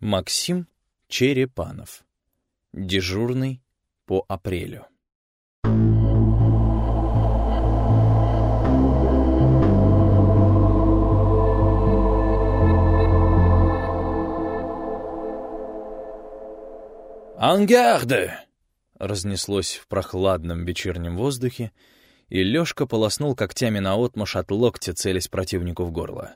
Максим Черепанов. Дежурный по апрелю. «Ангарде!» — разнеслось в прохладном вечернем воздухе, и Лёшка полоснул когтями наотмашь от локтя, целясь противнику в горло.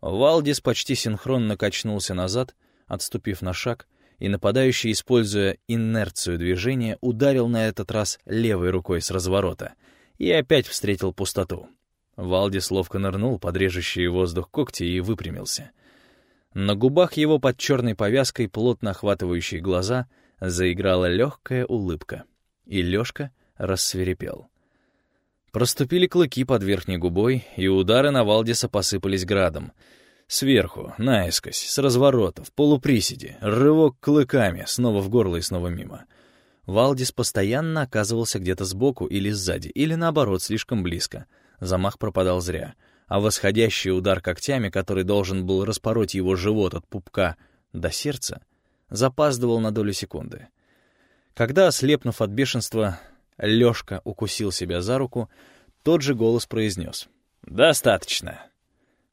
Валдис почти синхронно качнулся назад, отступив на шаг, и нападающий, используя инерцию движения, ударил на этот раз левой рукой с разворота и опять встретил пустоту. Валдис ловко нырнул под режущий воздух когти и выпрямился. На губах его под черной повязкой, плотно охватывающей глаза, заиграла легкая улыбка, и Лёшка рассверепел. Проступили клыки под верхней губой, и удары на Валдиса посыпались градом — Сверху, наискось, с разворота, в полуприседе, рывок клыками, снова в горло и снова мимо. Валдис постоянно оказывался где-то сбоку или сзади, или наоборот, слишком близко. Замах пропадал зря. А восходящий удар когтями, который должен был распороть его живот от пупка до сердца, запаздывал на долю секунды. Когда, ослепнув от бешенства, Лёшка укусил себя за руку, тот же голос произнес «Достаточно».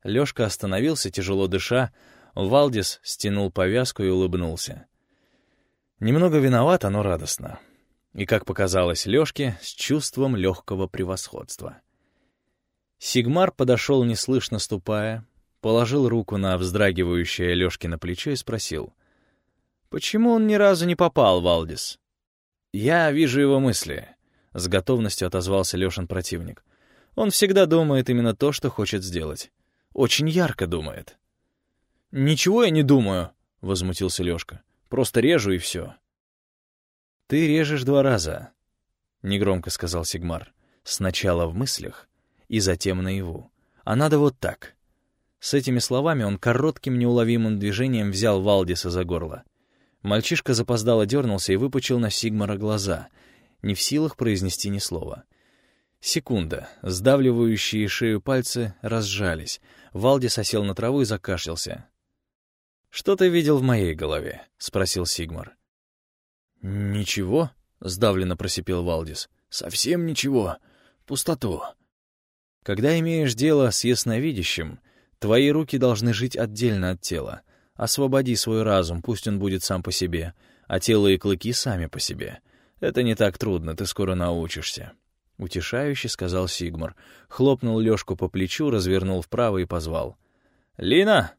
Лёшка остановился, тяжело дыша. Валдис стянул повязку и улыбнулся. Немного виновато, но радостно. И, как показалось Лёшке, с чувством легкого превосходства. Сигмар подошел неслышно ступая, положил руку на вздрагивающее Лёшкино плечо и спросил. «Почему он ни разу не попал, Валдис?» «Я вижу его мысли», — с готовностью отозвался Лёшин противник. «Он всегда думает именно то, что хочет сделать. Очень ярко думает. «Ничего я не думаю», — возмутился Лёшка. «Просто режу и все». «Ты режешь два раза», — негромко сказал Сигмар. «Сначала в мыслях и затем наяву. А надо вот так». С этими словами он коротким неуловимым движением взял Валдиса за горло. Мальчишка запоздало дернулся и выпучил на Сигмара глаза, не в силах произнести ни слова. Секунда. Сдавливающие шею пальцы разжались. Валдис осел на траву и закашлялся. «Что ты видел в моей голове?» — спросил Сигмар. «Ничего», — сдавленно просипел Валдис. «Совсем ничего. Пустоту». «Когда имеешь дело с ясновидящим, твои руки должны жить отдельно от тела. Освободи свой разум, пусть он будет сам по себе, а тело и клыки сами по себе. Это не так трудно, ты скоро научишься». — утешающе сказал Сигмар. Хлопнул Лёшку по плечу, развернул вправо и позвал. «Лина!»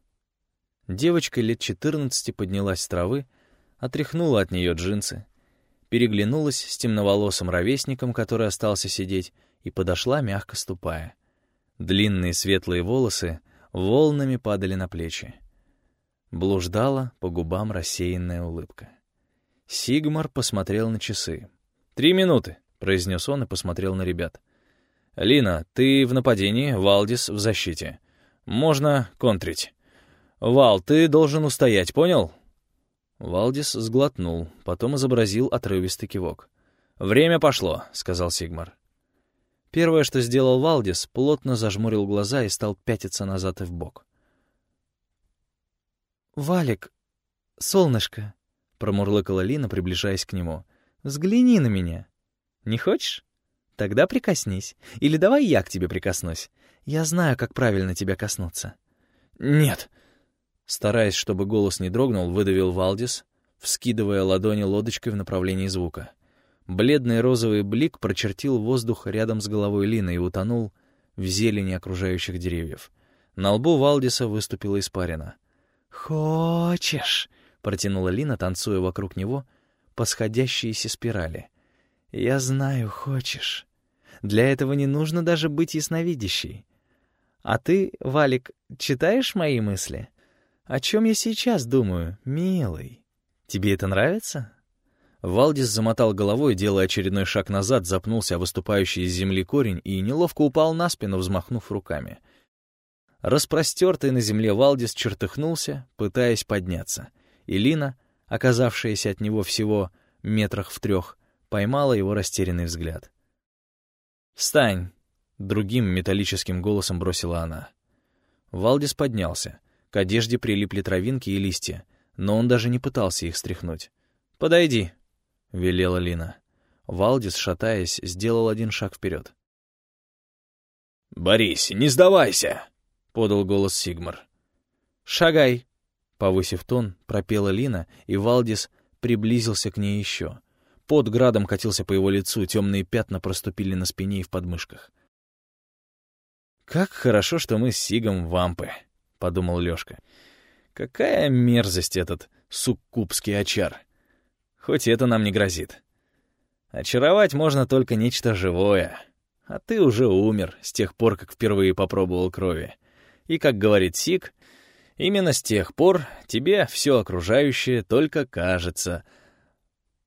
Девочка лет четырнадцати поднялась с травы, отряхнула от нее джинсы, переглянулась с темноволосым ровесником, который остался сидеть, и подошла, мягко ступая. Длинные светлые волосы волнами падали на плечи. Блуждала по губам рассеянная улыбка. Сигмар посмотрел на часы. «Три минуты!» Произнес он и посмотрел на ребят. «Лина, ты в нападении, Валдис в защите. Можно контрить. Вал, ты должен устоять, понял?» Валдис сглотнул, потом изобразил отрывистый кивок. «Время пошло», — сказал Сигмар. Первое, что сделал Валдис, плотно зажмурил глаза и стал пятиться назад и вбок. «Валик, солнышко», — промурлыкала Лина, приближаясь к нему, — «взгляни на меня». Не хочешь? Тогда прикоснись. Или давай я к тебе прикоснусь. Я знаю, как правильно тебя коснуться». «Нет». Стараясь, чтобы голос не дрогнул, выдавил Валдис, вскидывая ладони лодочкой в направлении звука. Бледный розовый блик прочертил воздух рядом с головой Лины и утонул в зелени окружающих деревьев. На лбу Валдиса выступила испарина. «Хочешь?» — протянула Лина, танцуя вокруг него по сходящейся спирали. «Я знаю, хочешь. Для этого не нужно даже быть ясновидящей. А ты, Валик, читаешь мои мысли? О чем я сейчас думаю, милый? Тебе это нравится?» Валдис замотал головой, делая очередной шаг назад, запнулся о выступающий из земли корень и неловко упал на спину, взмахнув руками. Распростертый на земле Валдис чертыхнулся, пытаясь подняться. И Лина, оказавшаяся от него всего метрах в трех, поймала его растерянный взгляд. «Встань!» — другим металлическим голосом бросила она. Валдис поднялся. К одежде прилипли травинки и листья. но он даже не пытался их стряхнуть. «Подойди», — велела Лина. Валдис, шатаясь, сделал один шаг вперед. «Борис, не сдавайся!» — подал голос Сигмар. «Шагай!» — повысив тон, пропела Лина, и Валдис приблизился к ней еще. Под градом катился по его лицу, темные пятна проступили на спине и в подмышках. «Как хорошо, что мы с Сигом вампы», — подумал Лёшка. «Какая мерзость этот суккубский очар! Хоть это нам не грозит. Очаровать можно только нечто живое, а ты уже умер с тех пор, как впервые попробовал крови. И, как говорит Сиг, именно с тех пор тебе все окружающее только кажется —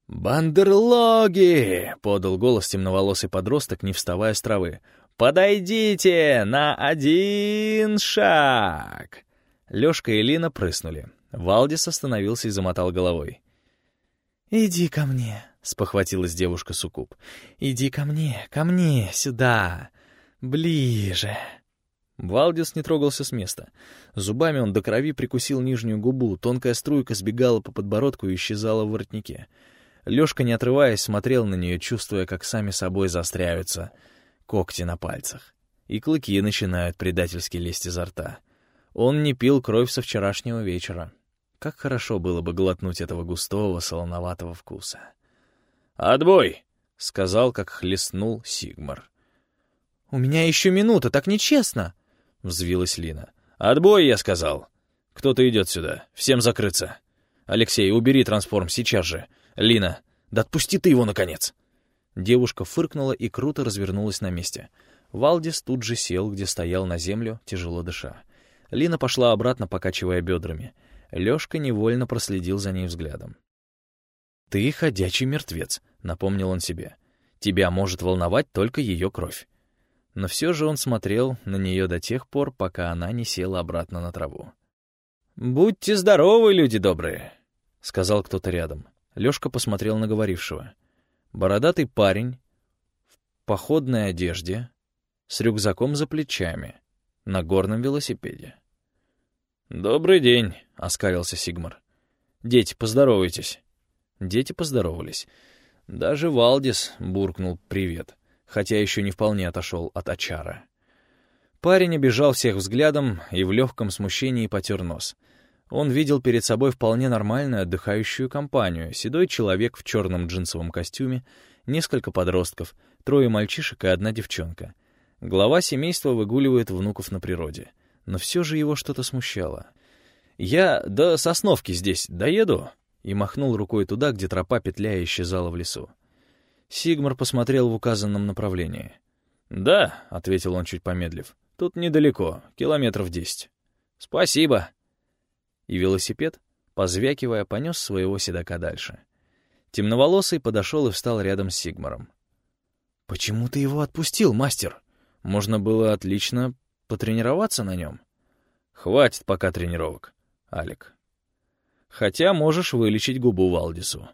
«Бандерлоги!» — подал голос темноволосый подросток, не вставая с травы. «Подойдите на один шаг!» Лёшка и Лина прыснули. Валдис остановился и замотал головой. «Иди ко мне», — спохватилась девушка Сукуб. «Иди ко мне, ко мне, сюда, ближе». Валдис не трогался с места. Зубами он до крови прикусил нижнюю губу, тонкая струйка сбегала по подбородку и исчезала в воротнике. Лёшка, не отрываясь, смотрел на неё, чувствуя, как сами собой заостряются — когти на пальцах, и клыки начинают предательски лезть изо рта. Он не пил кровь со вчерашнего вечера. Как хорошо было бы глотнуть этого густого, солоноватого вкуса. «Отбой!» — сказал, как хлестнул Сигмар. «У меня еще минута, так нечестно!» — взвилась Лина. «Отбой, я сказал! Кто-то идет сюда, всем закрыться! Алексей, убери трансформ сейчас же! Лина, да отпусти ты его, наконец!» Девушка фыркнула и круто развернулась на месте. Валдис тут же сел, где стоял на землю, тяжело дыша. Лина пошла обратно, покачивая бедрами. Лёшка невольно проследил за ней взглядом. «Ты ходячий мертвец», — напомнил он себе. «Тебя может волновать только ее кровь». Но все же он смотрел на нее до тех пор, пока она не села обратно на траву. «Будьте здоровы, люди добрые», — сказал кто-то рядом. Лёшка посмотрел на говорившего. Бородатый парень в походной одежде, с рюкзаком за плечами, на горном велосипеде. «Добрый день», — оскалился Сигмар. «Дети, поздоровайтесь». Дети поздоровались. Даже Валдис буркнул «привет», хотя еще не вполне отошел от Ачара. Парень обижал всех взглядом и в легком смущении потер нос. Он видел перед собой вполне нормальную отдыхающую компанию, седой человек в черном джинсовом костюме, несколько подростков, трое мальчишек и одна девчонка. Глава семейства выгуливает внуков на природе. Но все же его что-то смущало. «Я до Сосновки здесь доеду?» и махнул рукой туда, где тропа петляя исчезала в лесу. Сигмар посмотрел в указанном направлении. «Да», — ответил он, чуть помедлив, — «тут недалеко, километров десять». «Спасибо», и велосипед, позвякивая, понес своего седока дальше. Темноволосый подошел и встал рядом с Сигмаром. «Почему ты его отпустил, мастер? Можно было отлично потренироваться на нем». «Хватит пока тренировок, Алик. Хотя можешь вылечить губу Валдису».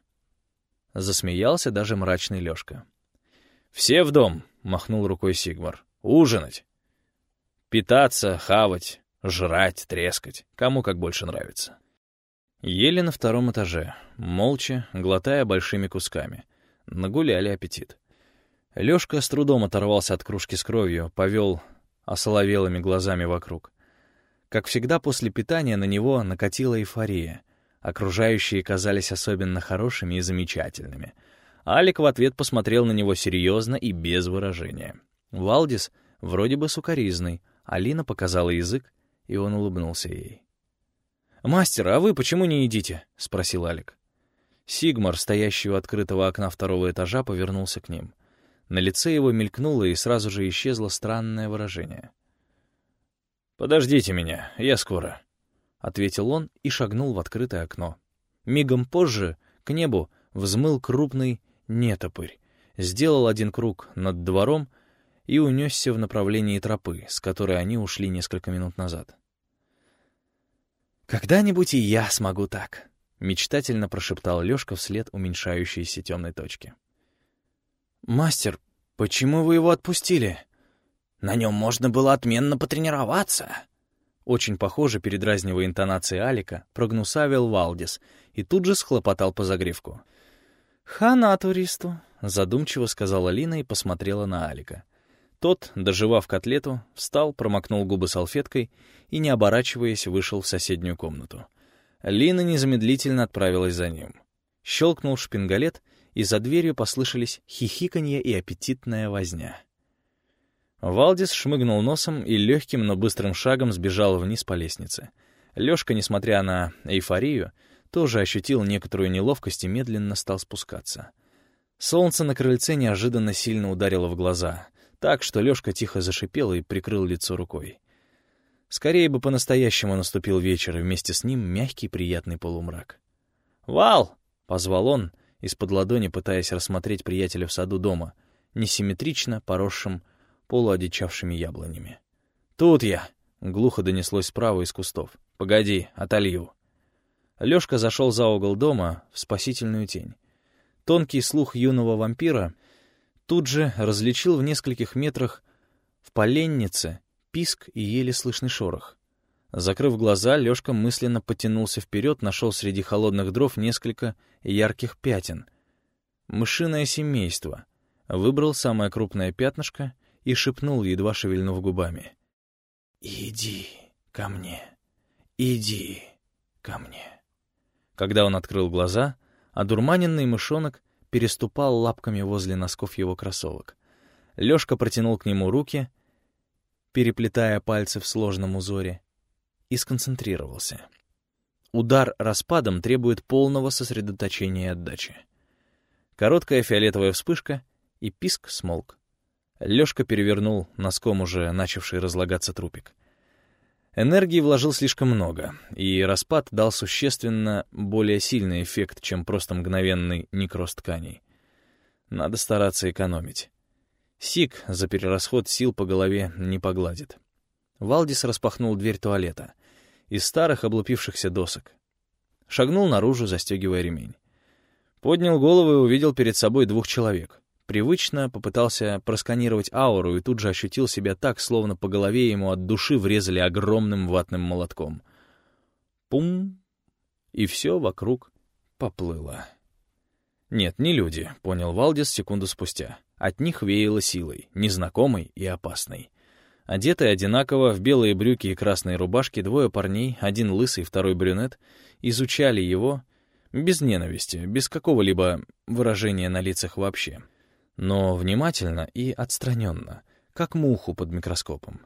Засмеялся даже мрачный Лёшка. «Все в дом», — махнул рукой Сигмар. «Ужинать. Питаться, хавать, Жрать, трескать, кому как больше нравится. Ели на втором этаже, молча, глотая большими кусками. Нагуляли аппетит. Лёшка с трудом оторвался от кружки с кровью, повел осоловелыми глазами вокруг. Как всегда после питания на него накатила эйфория. Окружающие казались особенно хорошими и замечательными. Алик в ответ посмотрел на него серьезно и без выражения. Валдис вроде бы сукоризный, Алина показала язык, и он улыбнулся ей. «Мастер, а вы почему не едите?» — спросил Алик. Сигмар, стоящий у открытого окна второго этажа, повернулся к ним. На лице его мелькнуло и сразу же исчезло странное выражение. «Подождите меня, я скоро», — ответил он и шагнул в открытое окно. Мигом позже к небу взмыл крупный нетопырь, сделал один круг над двором и унесся в направлении тропы, с которой они ушли несколько минут назад. «Когда-нибудь и я смогу так», — мечтательно прошептал Лёшка вслед уменьшающейся темной точки. «Мастер, почему вы его отпустили? На нем можно было отменно потренироваться», Очень похоже, передразнивая интонации Алика, прогнусавил Валдис и тут же схлопотал по загривку. «Хана туристу», — задумчиво сказала Лина и посмотрела на Алика. Тот, доживав котлету, встал, промокнул губы салфеткой и, не оборачиваясь, вышел в соседнюю комнату. Лина незамедлительно отправилась за ним. Щелкнул шпингалет, и за дверью послышались хихиканье и аппетитная возня. Валдис шмыгнул носом и легким, но быстрым шагом сбежал вниз по лестнице. Лёшка, несмотря на эйфорию, тоже ощутил некоторую неловкость и медленно стал спускаться. Солнце на крыльце неожиданно сильно ударило в глаза так, что Лёшка тихо зашипел и прикрыл лицо рукой. Скорее бы по-настоящему наступил вечер, и вместе с ним мягкий приятный полумрак. «Вал!» — позвал он, из-под ладони пытаясь рассмотреть приятеля в саду дома, несимметрично поросшим полуодичавшими яблонями. «Тут я!» — глухо донеслось справа из кустов. «Погоди, отолью». Лёшка зашел за угол дома в спасительную тень. Тонкий слух юного вампира тут же различил в нескольких метрах в поленнице писк и еле слышный шорох. Закрыв глаза, Лёшка мысленно потянулся вперед, нашел среди холодных дров несколько ярких пятен. Мышиное семейство. Выбрал самое крупное пятнышко и шепнул, едва шевельнув губами. «Иди ко мне, иди ко мне». Когда он открыл глаза, одурманенный мышонок переступал лапками возле носков его кроссовок. Лёшка протянул к нему руки, переплетая пальцы в сложном узоре, и сконцентрировался. Удар распадом требует полного сосредоточения и отдачи. Короткая фиолетовая вспышка, и писк смолк. Лёшка перевернул носком уже начавший разлагаться трупик. Энергии вложил слишком много, и распад дал существенно более сильный эффект, чем просто мгновенный некроз тканей. Надо стараться экономить. Сик за перерасход сил по голове не погладит. Валдис распахнул дверь туалета. Из старых облупившихся досок. Шагнул наружу, застегивая ремень. Поднял голову и увидел перед собой двух человек. Привычно попытался просканировать ауру и тут же ощутил себя так, словно по голове ему от души врезали огромным ватным молотком. Пум! И все вокруг поплыло. «Нет, не люди», — понял Валдис секунду спустя. От них веяло силой, незнакомой и опасной. Одетые одинаково, в белые брюки и красные рубашки, двое парней, один лысый, второй брюнет, изучали его без ненависти, без какого-либо выражения на лицах вообще но внимательно и отстраненно, как муху под микроскопом.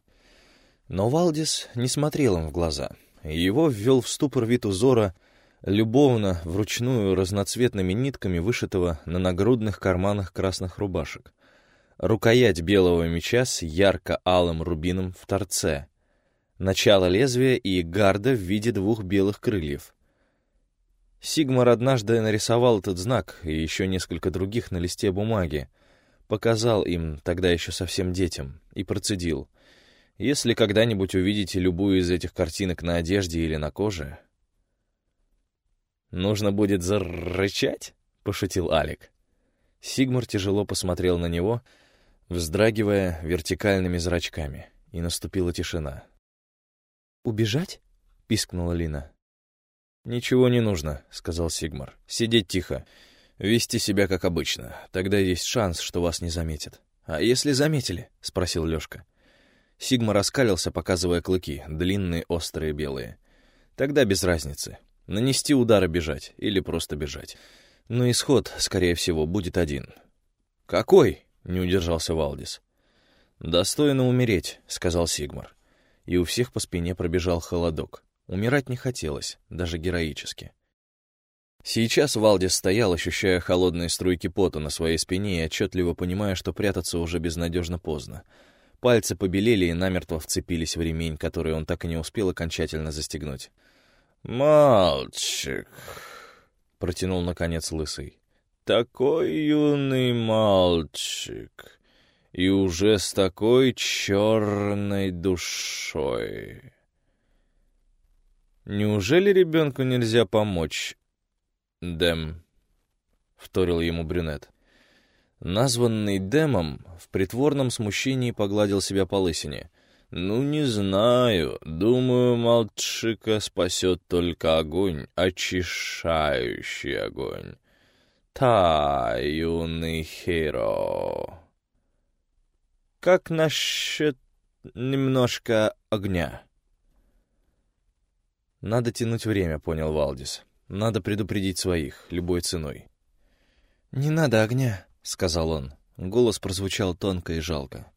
Но Валдис не смотрел им в глаза. Его ввел в ступор вид узора, любовно, вручную разноцветными нитками вышитого на нагрудных карманах красных рубашек. Рукоять белого меча с ярко-алым рубином в торце. Начало лезвия и гарда в виде двух белых крыльев. Сигмар однажды нарисовал этот знак и еще несколько других на листе бумаги, показал им, тогда еще совсем детям, и процедил. «Если когда-нибудь увидите любую из этих картинок на одежде или на коже...» «Нужно будет зарычать?» — пошутил Алик. Сигмар тяжело посмотрел на него, вздрагивая вертикальными зрачками, и наступила тишина. «Убежать?» — пискнула Лина. «Ничего не нужно», — сказал Сигмар. «Сидеть тихо. Вести себя как обычно. Тогда есть шанс, что вас не заметят. А если заметили? спросил Лёшка. Сигма раскалился, показывая клыки, длинные, острые, белые. Тогда без разницы. Нанести удар и бежать, или просто бежать. Но исход, скорее всего, будет один. «Какой?» — не удержался Валдис. «Достойно умереть», — сказал Сигмар. И у всех по спине пробежал холодок. Умирать не хотелось, даже героически. Сейчас Валдис стоял, ощущая холодные струйки пота на своей спине и отчетливо понимая, что прятаться уже безнадежно поздно. Пальцы побелели и намертво вцепились в ремень, который он так и не успел окончательно застегнуть. «Мальчик», — протянул наконец лысый, — «такой юный мальчик и уже с такой черной душой». «Неужели ребенку нельзя помочь?» «Дэм», — вторил ему брюнет. Названный Дэмом в притворном смущении погладил себя по лысине. Ну, не знаю. Думаю, мальчика спасет только огонь, очищающий огонь. Та, юный херо. Как насчет немножко огня? Надо тянуть время, понял Валдис. Надо предупредить своих, любой ценой. «Не надо огня», — сказал он. Голос прозвучал тонко и жалко.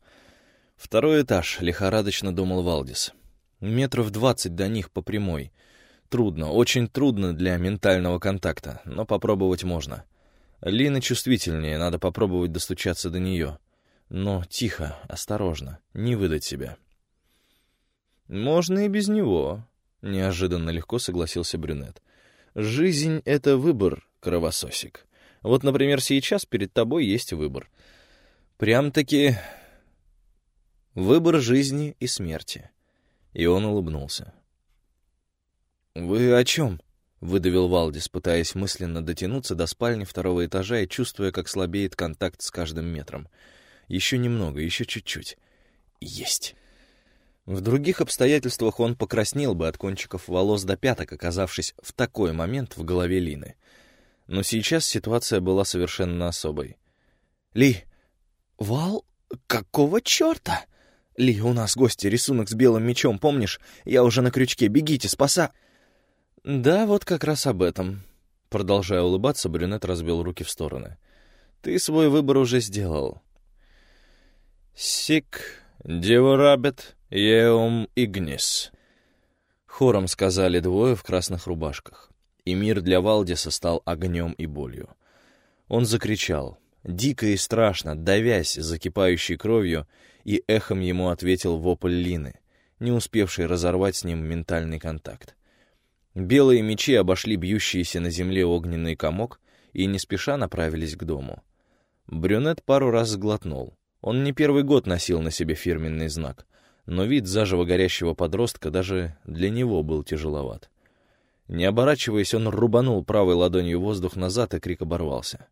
Второй этаж, лихорадочно думал Валдис. Метров двадцать до них по прямой. Трудно, очень трудно для ментального контакта, но попробовать можно. Лина чувствительнее, надо попробовать достучаться до нее. Но тихо, осторожно, не выдать себя. «Можно и без него», — неожиданно легко согласился брюнет. «Жизнь — это выбор, кровососик. Вот, например, сейчас перед тобой есть выбор. Прям-таки Выбор жизни и смерти. И он улыбнулся. «Вы о чем?» — выдавил Валдис, пытаясь мысленно дотянуться до спальни второго этажа и чувствуя, как слабеет контакт с каждым метром. Еще немного, еще чуть-чуть. Есть. В других обстоятельствах он покраснел бы от кончиков волос до пяток, оказавшись в такой момент в голове Лины. Но сейчас ситуация была совершенно особой. «Ли, Вал, какого черта?» «Ли, у нас гости, рисунок с белым мечом, помнишь? Я уже на крючке, бегите, спаса!» «Да, вот как раз об этом». Продолжая улыбаться, брюнет разбил руки в стороны. «Ты свой выбор уже сделал». «Сик, девурабет, еум игнис», — хором сказали двое в красных рубашках. И мир для Валдиса стал огнем и болью. Он закричал, дико и страшно, давясь закипающей кровью, и эхом ему ответил вопль Лины, не успевший разорвать с ним ментальный контакт. Белые мечи обошли бьющийся на земле огненный комок и не спеша направились к дому. Брюнет пару раз сглотнул. Он не первый год носил на себе фирменный знак, но вид заживо горящего подростка даже для него был тяжеловат. Не оборачиваясь, он рубанул правой ладонью воздух назад, и крик оборвался.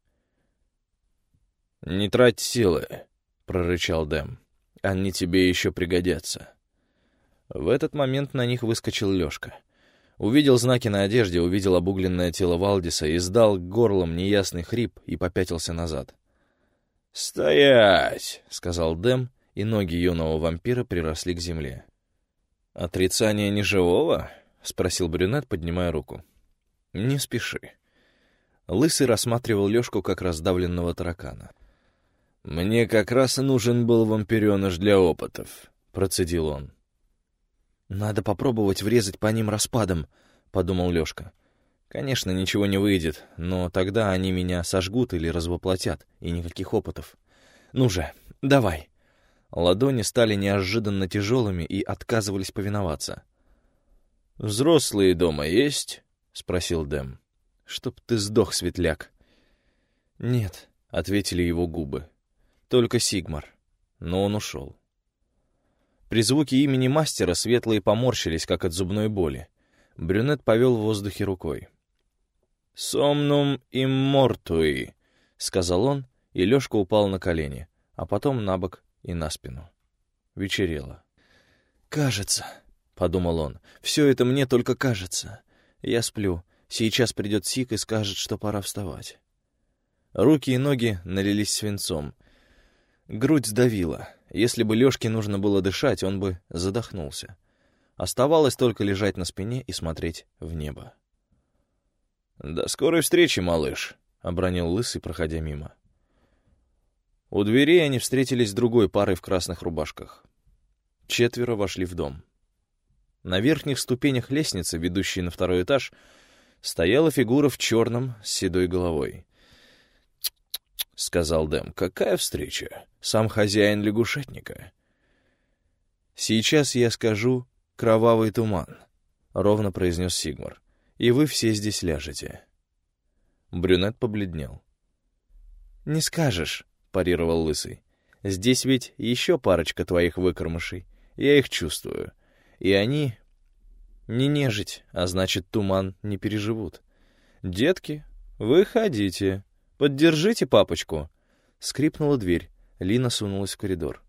«Не трать силы», — прорычал Дэм. Они тебе еще пригодятся». В этот момент на них выскочил Лёшка. Увидел знаки на одежде, увидел обугленное тело Валдиса, издал горлом неясный хрип и попятился назад. «Стоять!» — сказал Дэм, и ноги юного вампира приросли к земле. «Отрицание неживого?» — спросил брюнет, поднимая руку. «Не спеши». Лысый рассматривал Лёшку как раздавленного таракана. «Мне как раз нужен был вампиреныш для опытов», — процедил он. «Надо попробовать врезать по ним распадом», — подумал Лёшка. «Конечно, ничего не выйдет, но тогда они меня сожгут или развоплотят, и никаких опытов. Ну же, давай». Ладони стали неожиданно тяжелыми и отказывались повиноваться. «Взрослые дома есть?» — спросил Дэм. «Чтоб ты сдох, светляк». «Нет», — ответили его губы. Только Сигмар. Но он ушел. При звуке имени мастера светлые поморщились, как от зубной боли. Брюнет повел в воздухе рукой. «Сомнум иммортуи», — сказал он, и Лёшка упал на колени, а потом на бок и на спину. Вечерело. «Кажется», — подумал он, — «все это мне только кажется. Я сплю. Сейчас придет Сик и скажет, что пора вставать». Руки и ноги налились свинцом — Грудь сдавила. Если бы Лёшке нужно было дышать, он бы задохнулся. Оставалось только лежать на спине и смотреть в небо. «До скорой встречи, малыш», — обронил Лысый, проходя мимо. У дверей они встретились с другой парой в красных рубашках. Четверо вошли в дом. На верхних ступенях лестницы, ведущей на второй этаж, стояла фигура в черном с седой головой. — сказал Дэм. «Какая встреча? Сам хозяин лягушатника». «Сейчас я скажу «кровавый туман», — ровно произнес Сигмар. «И вы все здесь ляжете». Брюнет побледнел. «Не скажешь», — парировал Лысый. «Здесь ведь еще парочка твоих выкормышей. Я их чувствую. И они не нежить, а значит, туман не переживут. Детки, выходите». «Поддержите папочку!» Скрипнула дверь. Лина сунулась в коридор.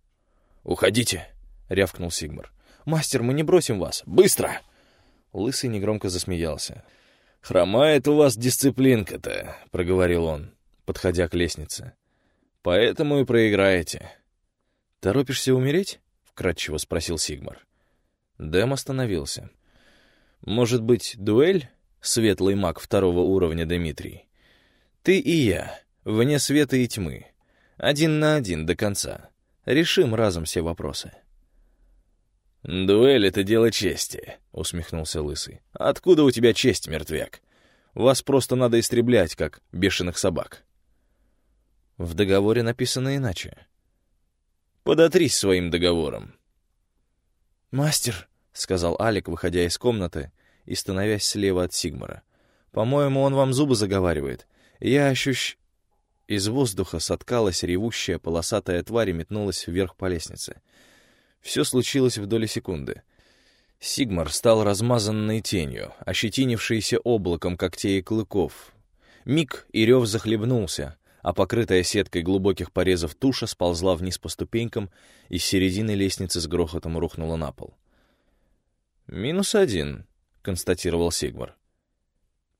«Уходите!» —— рявкнул Сигмар. «Мастер, мы не бросим вас! Быстро!» Лысый негромко засмеялся. «Хромает у вас дисциплинка-то», — проговорил он, подходя к лестнице. «Поэтому и проиграете». «Торопишься умереть?» — вкратчиво спросил Сигмар. Дэм остановился. «Может быть, дуэль?» — светлый маг второго уровня Дмитрий. «Ты и я, вне света и тьмы. Один на один до конца. Решим разом все вопросы». «Дуэль — это дело чести», — усмехнулся Лысый. «Откуда у тебя честь, мертвяк? Вас просто надо истреблять, как бешеных собак». В договоре написано иначе. «Подотрись своим договором». «Мастер», — сказал Алик, выходя из комнаты и становясь слева от Сигмара. «По-моему, он вам зубы заговаривает. Я ощущ...» Из воздуха соткалась ревущая полосатая тварь и метнулась вверх по лестнице. Все случилось в доли секунды. Сигмар стал размазанной тенью, ощетинившейся облаком когтей и клыков. Миг и рев захлебнулся, а покрытая сеткой глубоких порезов туша сползла вниз по ступенькам и с середины лестницы с грохотом рухнула на пол. «Минус один», — констатировал Сигмар.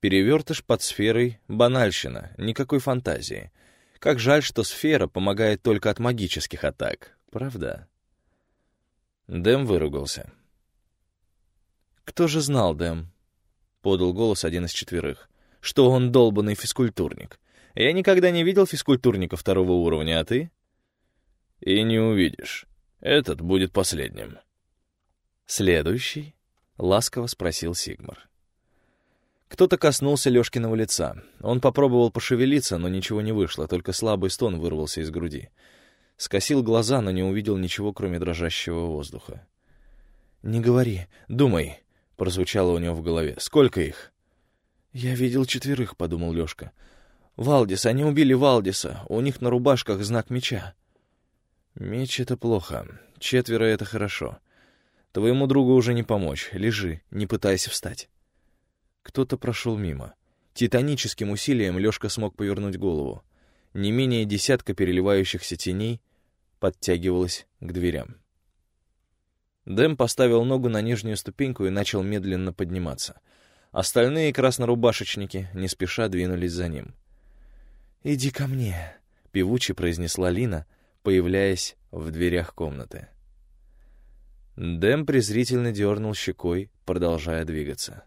«Перевертыш под сферой — банальщина, никакой фантазии. Как жаль, что сфера помогает только от магических атак, правда?» Дэм выругался. «Кто же знал, Дэм?» — подал голос один из четверых. «Что он долбанный физкультурник. Я никогда не видел физкультурника второго уровня, а ты?» «И не увидишь. Этот будет последним». «Следующий?» — ласково спросил Сигмар. Кто-то коснулся Лёшкиного лица. Он попробовал пошевелиться, но ничего не вышло, только слабый стон вырвался из груди. Скосил глаза, но не увидел ничего, кроме дрожащего воздуха. «Не говори, думай», — прозвучало у него в голове. «Сколько их?» «Я видел четверых», — подумал Лёшка. «Валдис, они убили Валдиса. У них на рубашках знак меча». «Меч — это плохо. Четверо — это хорошо. Твоему другу уже не помочь. Лежи, не пытайся встать». Кто-то прошел мимо. Титаническим усилием Лёшка смог повернуть голову. Не менее десятка переливающихся теней подтягивалась к дверям. Дэм поставил ногу на нижнюю ступеньку и начал медленно подниматься. Остальные краснорубашечники не спеша двинулись за ним. «Иди ко мне», — певуче произнесла Лина, появляясь в дверях комнаты. Дэм презрительно дернул щекой, продолжая двигаться.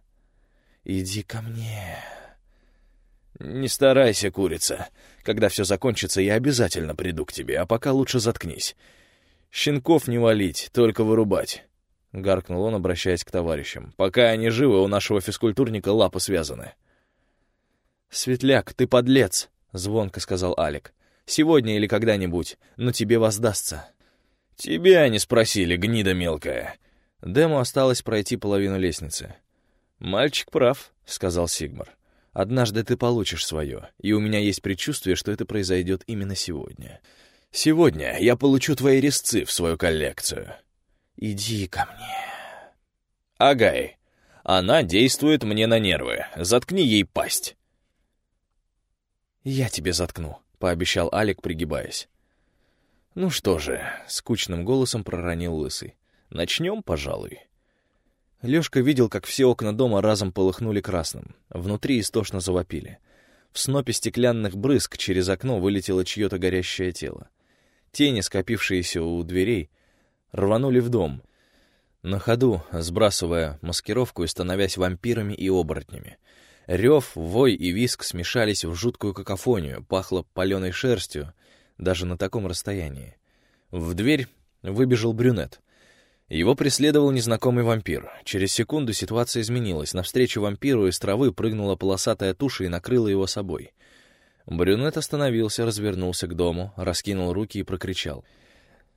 «Иди ко мне». «Не старайся, курица. Когда все закончится, я обязательно приду к тебе, а пока лучше заткнись. Щенков не валить, только вырубать». — гаркнул он, обращаясь к товарищам. «Пока они живы, у нашего физкультурника лапы связаны». «Светляк, ты подлец!» — звонко сказал Алик. «Сегодня или когда-нибудь, но тебе воздастся». «Тебя не спросили, гнида мелкая». Дему осталось пройти половину лестницы. «Мальчик прав», — сказал Сигмар. Однажды ты получишь свое, и у меня есть предчувствие, что это произойдет именно сегодня. Сегодня я получу твои резцы в свою коллекцию. Иди ко мне. Агай, она действует мне на нервы. Заткни ей пасть. Я тебе заткну, пообещал Алик, пригибаясь. Ну что же, скучным голосом проронил лысый. Начнем, пожалуй. Лёшка видел, как все окна дома разом полыхнули красным. Внутри истошно завопили. В снопе стеклянных брызг через окно вылетело чье-то горящее тело. Тени, скопившиеся у дверей, рванули в дом, на ходу сбрасывая маскировку и становясь вампирами и оборотнями. Рев, вой и виск смешались в жуткую какофонию, пахло паленой шерстью, даже на таком расстоянии. В дверь выбежал брюнет — его преследовал незнакомый вампир. Через секунду ситуация изменилась. Навстречу вампиру из травы прыгнула полосатая туша и накрыла его собой. Брюнет остановился, развернулся к дому, раскинул руки и прокричал.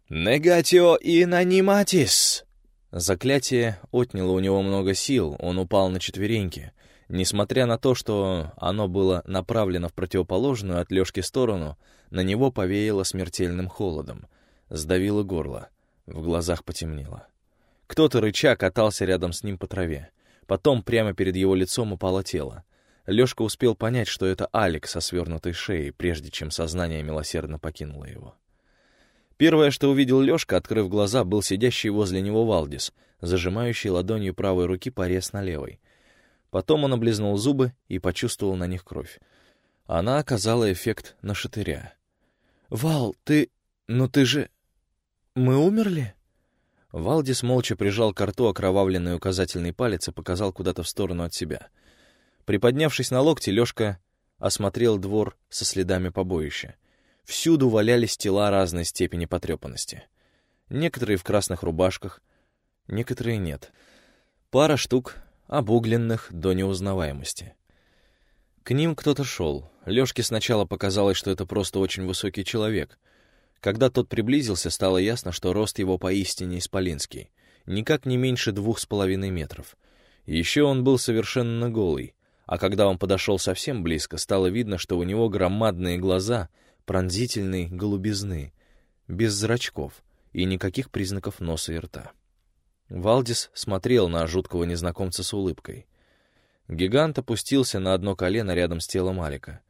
«Негатио инаниматис!» Заклятие отняло у него много сил, он упал на четвереньки. Несмотря на то, что оно было направлено в противоположную от Лёшки сторону, на него повеяло смертельным холодом. Сдавило горло. В глазах потемнело. Кто-то рыча катался рядом с ним по траве. Потом прямо перед его лицом упало тело. Лёшка успел понять, что это Алекс со свернутой шеей, прежде чем сознание милосердно покинуло его. Первое, что увидел Лёшка, открыв глаза, был сидящий возле него Валдис, зажимающий ладонью правой руки порез на левой. Потом он облизнул зубы и почувствовал на них кровь. Она оказала эффект на шатыря. «Вал, ты... ну ты же... мы умерли?» Валдис молча прижал к рту окровавленный указательный палец и показал куда-то в сторону от себя. Приподнявшись на локте, Лёшка осмотрел двор со следами побоища. Всюду валялись тела разной степени потрепанности. Некоторые в красных рубашках, некоторые нет. Пара штук обугленных до неузнаваемости. К ним кто-то шел. Лёшке сначала показалось, что это просто очень высокий человек — когда тот приблизился, стало ясно, что рост его поистине исполинский, никак не меньше двух с половиной метров. Еще он был совершенно голый, а когда он подошел совсем близко, стало видно, что у него громадные глаза пронзительной голубизны, без зрачков и никаких признаков носа и рта. Валдис смотрел на жуткого незнакомца с улыбкой. Гигант опустился на одно колено рядом с телом Алика.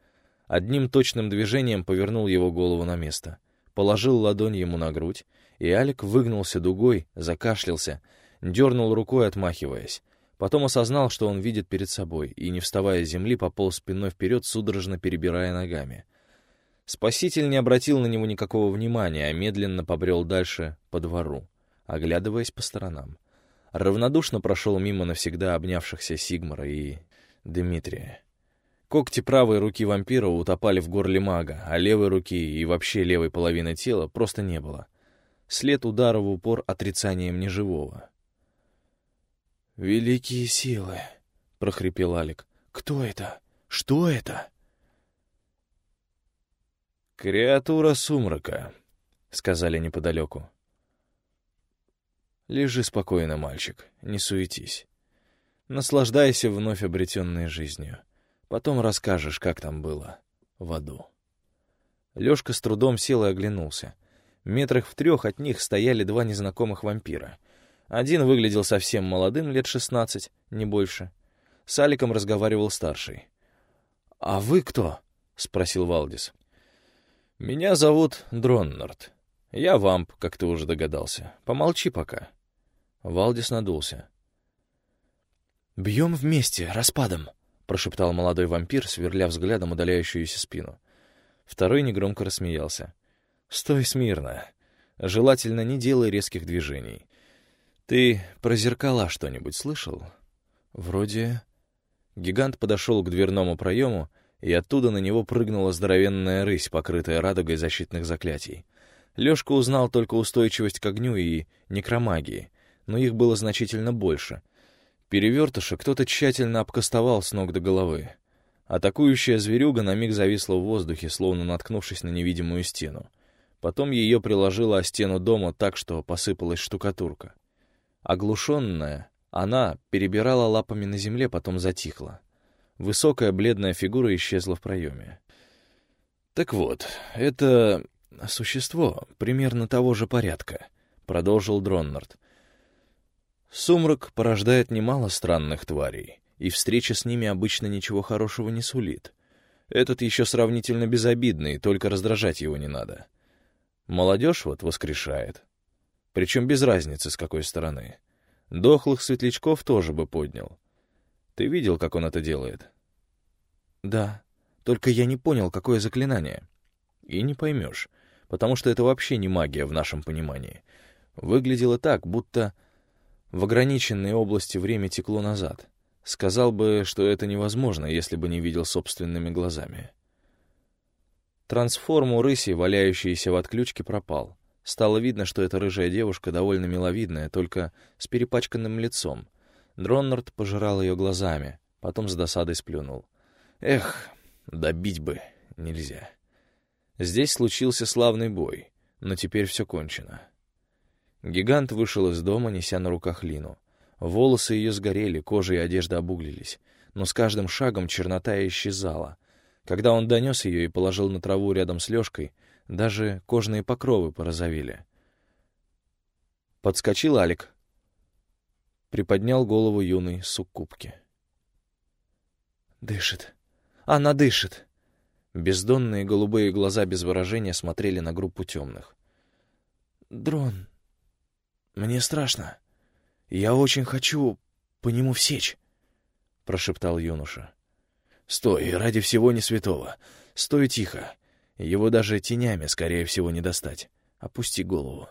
Одним точным движением повернул его голову на место положил ладонь ему на грудь, и Алик выгнулся дугой, закашлялся, дернул рукой, отмахиваясь. Потом осознал, что он видит перед собой, и, не вставая с земли, пополз спиной вперед, судорожно перебирая ногами. Спаситель не обратил на него никакого внимания, а медленно побрел дальше по двору, оглядываясь по сторонам. Равнодушно прошел мимо навсегда обнявшихся Сигмара и Дмитрия. Когти правой руки вампира утопали в горле мага, а левой руки и вообще левой половины тела просто не было. След удара в упор отрицанием неживого. «Великие силы!» — прохрипел Алик. «Кто это? Что это?» «Креатура сумрака», — сказали неподалеку. «Лежи спокойно, мальчик, не суетись. Наслаждайся вновь обретенной жизнью». Потом расскажешь, как там было в аду. Лёшка с трудом сел и оглянулся. Метрах в трех от них стояли два незнакомых вампира. Один выглядел совсем молодым, лет шестнадцать, не больше. С Аликом разговаривал старший. «А вы кто?» — спросил Валдис. «Меня зовут Дроннард. Я вамп, как ты уже догадался. Помолчи пока». Валдис надулся. «Бьем вместе, распадом», — прошептал молодой вампир, сверля взглядом удаляющуюся спину. Второй негромко рассмеялся. «Стой смирно. Желательно не делай резких движений. Ты про зеркала что-нибудь слышал?» «Вроде...» Гигант подошел к дверному проему, и оттуда на него прыгнула здоровенная рысь, покрытая радугой защитных заклятий. Лёшка узнал только устойчивость к огню и некромагии, но их было значительно больше — Перевертыша кто-то тщательно обкастовал с ног до головы. Атакующая зверюга на миг зависла в воздухе, словно наткнувшись на невидимую стену. Потом ее приложила о стену дома так, что посыпалась штукатурка. Оглушенная, она перебирала лапами на земле, потом затихла. Высокая бледная фигура исчезла в проеме. «Так вот, это существо примерно того же порядка», — продолжил Дроннард. Сумрак порождает немало странных тварей, и встреча с ними обычно ничего хорошего не сулит. Этот еще сравнительно безобидный, только раздражать его не надо. Молодежь вот воскрешает. Причем без разницы, с какой стороны. Дохлых светлячков тоже бы поднял. Ты видел, как он это делает? Да, только я не понял, какое заклинание. И не поймешь, потому что это вообще не магия в нашем понимании. Выглядело так, будто в ограниченной области время текло назад. Сказал бы, что это невозможно, если бы не видел собственными глазами. Трансформ у рыси, валяющийся в отключке, пропал. Стало видно, что эта рыжая девушка довольно миловидная, только с перепачканным лицом. Дроннард пожирал ее глазами, потом с досадой сплюнул. Эх, добить бы нельзя. Здесь случился славный бой, но теперь все кончено. Гигант вышел из дома, неся на руках Лину. Волосы ее сгорели, кожа и одежда обуглились, но с каждым шагом чернота исчезала. Когда он донес ее и положил на траву рядом с Лешкой, даже кожные покровы порозовели. Подскочил Алик. Приподнял голову юной суккубки. «Дышит. Она дышит!» Бездонные голубые глаза без выражения смотрели на группу темных. Дрон, мне страшно. Я очень хочу по нему всечь, — прошептал юноша. Стой, ради всего не святого. Стой тихо. Его даже тенями, скорее всего, не достать. Опусти голову.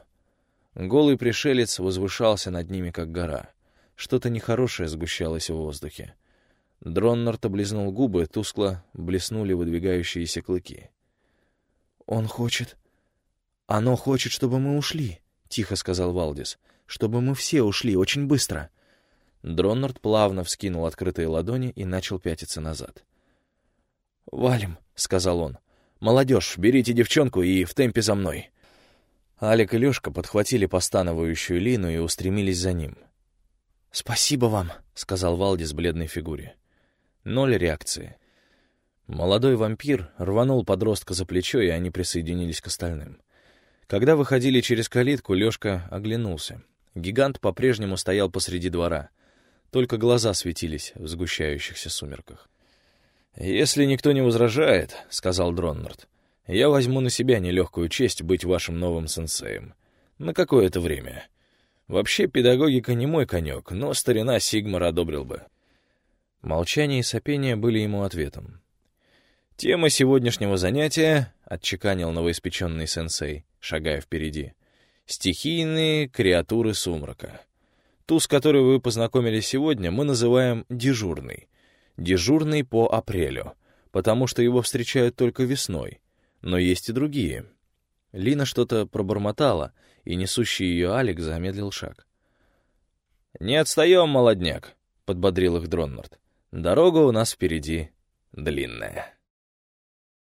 Голый пришелец возвышался над ними, как гора. Что-то нехорошее сгущалось в воздухе. Дроннард облизнул губы, тускло блеснули выдвигающиеся клыки. «Он хочет... Оно хочет, чтобы мы ушли», — тихо сказал Валдис. «Чтобы мы все ушли очень быстро». Дроннард плавно вскинул открытые ладони и начал пятиться назад. «Валим», — сказал он. «Молодежь, берите девчонку и в темпе за мной». Алик и Лёшка подхватили постановающую Лину и устремились за ним. «Спасибо вам», — сказал Валдис бледной фигуре. Ноль реакции. Молодой вампир рванул подростка за плечо, и они присоединились к остальным. Когда выходили через калитку, Лёшка оглянулся. Гигант по-прежнему стоял посреди двора. Только глаза светились в сгущающихся сумерках. «Если никто не возражает», — сказал Дроннард, — «я возьму на себя нелегкую честь быть вашим новым сенсеем. На какое-то время. Вообще, педагогика не мой конек, но старина Сигмар одобрил бы. Молчание и сопение были ему ответом. «Тема сегодняшнего занятия», — отчеканил новоиспеченный сенсей, шагая впереди, — «стихийные креатуры сумрака. Ту, с которой вы познакомились сегодня, мы называем дежурный. Дежурный по апрелю, потому что его встречают только весной. Но есть и другие». Лина что-то пробормотала, и несущий ее Алик замедлил шаг. «Не отстаем, молодняк», — подбодрил их Дроннард. Дорога у нас впереди длинная.